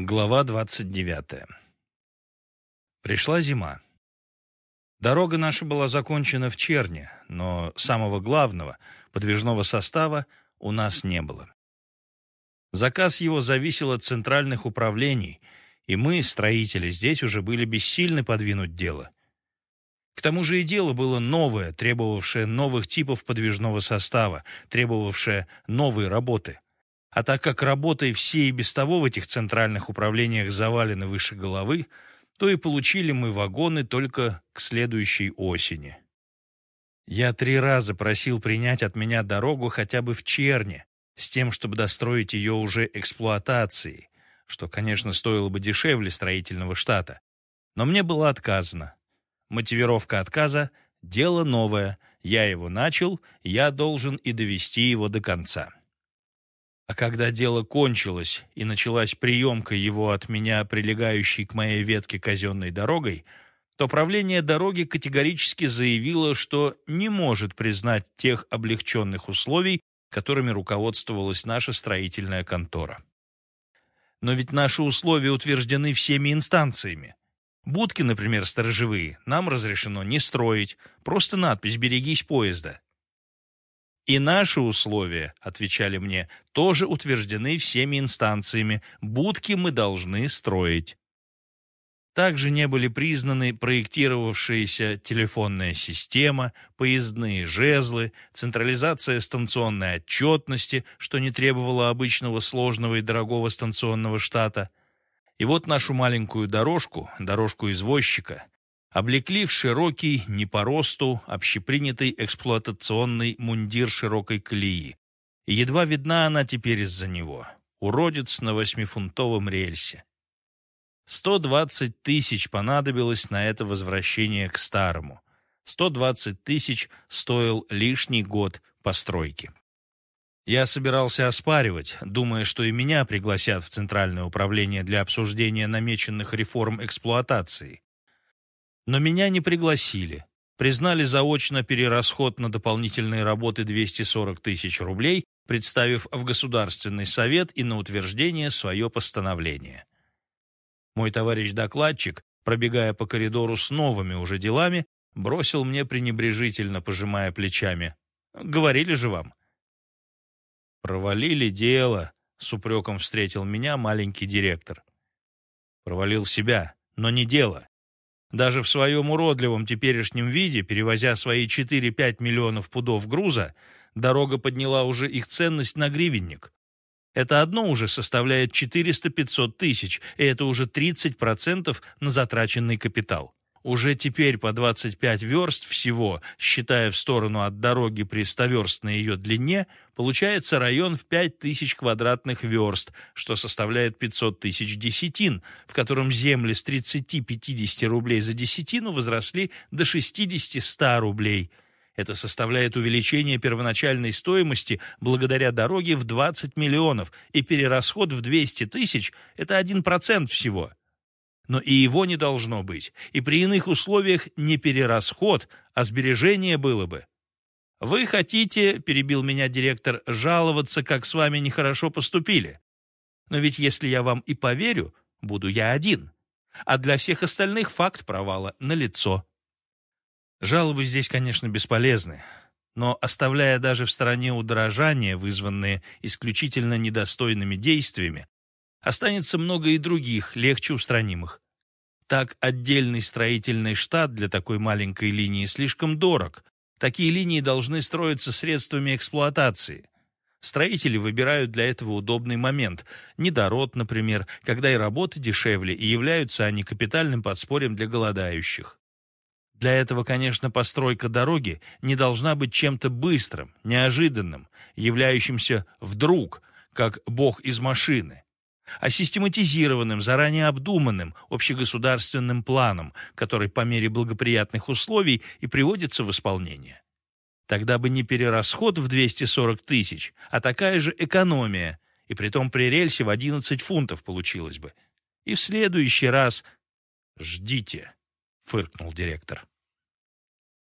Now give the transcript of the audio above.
Глава 29. Пришла зима. Дорога наша была закончена в Черне, но самого главного, подвижного состава, у нас не было. Заказ его зависел от центральных управлений, и мы, строители, здесь уже были бессильны подвинуть дело. К тому же и дело было новое, требовавшее новых типов подвижного состава, требовавшее новой работы — а так как работой все и без того в этих центральных управлениях завалены выше головы, то и получили мы вагоны только к следующей осени. Я три раза просил принять от меня дорогу хотя бы в Черне, с тем, чтобы достроить ее уже эксплуатацией, что, конечно, стоило бы дешевле строительного штата. Но мне было отказано. Мотивировка отказа — дело новое, я его начал, я должен и довести его до конца. А когда дело кончилось и началась приемка его от меня, прилегающей к моей ветке казенной дорогой, то правление дороги категорически заявило, что не может признать тех облегченных условий, которыми руководствовалась наша строительная контора. Но ведь наши условия утверждены всеми инстанциями. Будки, например, сторожевые, нам разрешено не строить, просто надпись «Берегись поезда». И наши условия, отвечали мне, тоже утверждены всеми инстанциями. Будки мы должны строить. Также не были признаны проектировавшаяся телефонная система, поездные жезлы, централизация станционной отчетности, что не требовало обычного сложного и дорогого станционного штата. И вот нашу маленькую дорожку, дорожку извозчика, облекли в широкий, не по росту, общепринятый эксплуатационный мундир широкой колеи. И едва видна она теперь из-за него. Уродец на восьмифунтовом рельсе. Сто двадцать тысяч понадобилось на это возвращение к старому. Сто двадцать тысяч стоил лишний год постройки. Я собирался оспаривать, думая, что и меня пригласят в Центральное управление для обсуждения намеченных реформ эксплуатации. Но меня не пригласили. Признали заочно перерасход на дополнительные работы 240 тысяч рублей, представив в Государственный совет и на утверждение свое постановление. Мой товарищ-докладчик, пробегая по коридору с новыми уже делами, бросил мне пренебрежительно, пожимая плечами. «Говорили же вам». «Провалили дело», — с упреком встретил меня маленький директор. «Провалил себя, но не дело. Даже в своем уродливом теперешнем виде, перевозя свои 4-5 миллионов пудов груза, дорога подняла уже их ценность на гривенник. Это одно уже составляет 400-500 тысяч, и это уже 30% на затраченный капитал. Уже теперь по 25 верст всего, считая в сторону от дороги при 100-верстной ее длине, получается район в 5000 квадратных верст, что составляет 500 тысяч десятин, в котором земли с 30-50 рублей за десятину возросли до 60-100 рублей. Это составляет увеличение первоначальной стоимости благодаря дороге в 20 миллионов, и перерасход в 200 тысяч – это 1% всего но и его не должно быть, и при иных условиях не перерасход, а сбережение было бы. «Вы хотите, — перебил меня директор, — жаловаться, как с вами нехорошо поступили. Но ведь если я вам и поверю, буду я один, а для всех остальных факт провала налицо». Жалобы здесь, конечно, бесполезны, но оставляя даже в стороне удорожания, вызванные исключительно недостойными действиями, Останется много и других, легче устранимых. Так отдельный строительный штат для такой маленькой линии слишком дорог. Такие линии должны строиться средствами эксплуатации. Строители выбирают для этого удобный момент. Недород, например, когда и работы дешевле, и являются они капитальным подспорьем для голодающих. Для этого, конечно, постройка дороги не должна быть чем-то быстрым, неожиданным, являющимся вдруг, как бог из машины а систематизированным, заранее обдуманным общегосударственным планом, который по мере благоприятных условий и приводится в исполнение. Тогда бы не перерасход в 240 тысяч, а такая же экономия, и притом при рельсе в 11 фунтов получилось бы. И в следующий раз... «Ждите», — фыркнул директор.